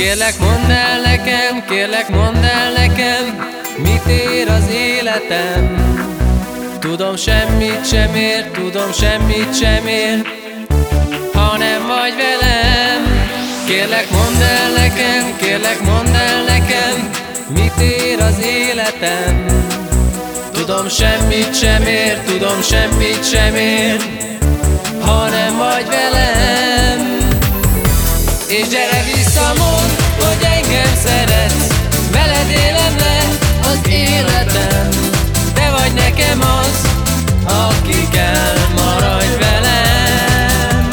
Kérlek mondd el nekem, kérlek mondd el nekem Mit ér az életem. Tudom semmit sem ér, tudom semmit sem ér Ha nem vagy velem. Kérlek mondd el nekem, kérlek mondd el nekem Mit ér az életem. Tudom semmit sem ér, tudom semmit sem ér Ha nem vagy velem vissza, mondd, hogy engem szeretsz. Veled le az életem. Te vagy nekem az, aki kell, maradj velem.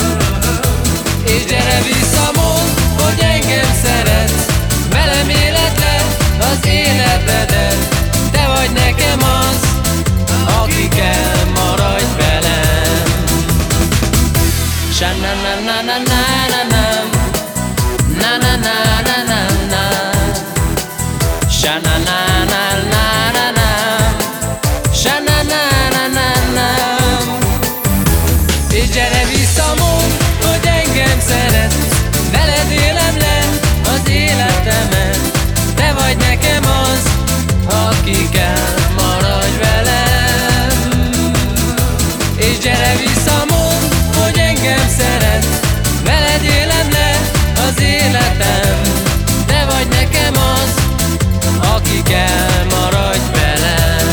És gyere vissza, mondd, hogy engem szeretsz. Velem le az életedet. Te vagy nekem az, aki kell, maradj velem. Sha-na-na-na-na-na-na-na aki kell, maradj velem. És gyere vissza, mondd, hogy engem szeretsz Veled élem le az életem. Te vagy nekem az, aki kell, maradj velem.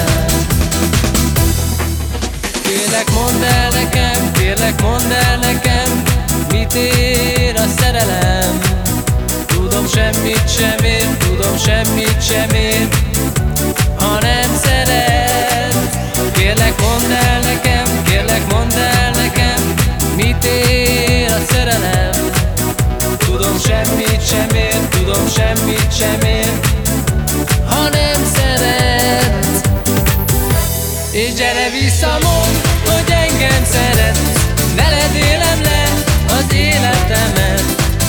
Kérlek mondd el nekem, kérlek mondd el nekem Mit ér a szerelem. Tudom semmit sem ér, tudom semmit sem ér És gyere vissza, mondd, hogy engem szeretsz Veled élem le az életemet.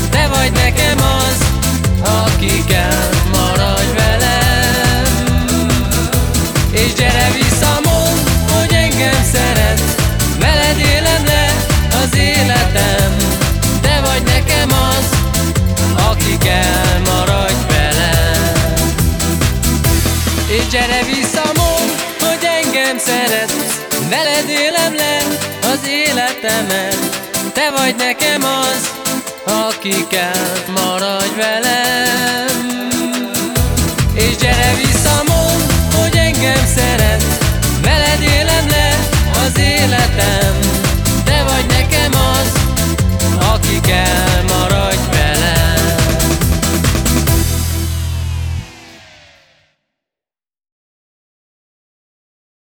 Te vagy nekem az, aki kell, maradj velem. És gyere engem szeretsz Veled élem le az életemet. Te vagy nekem az, aki kell, maradj velem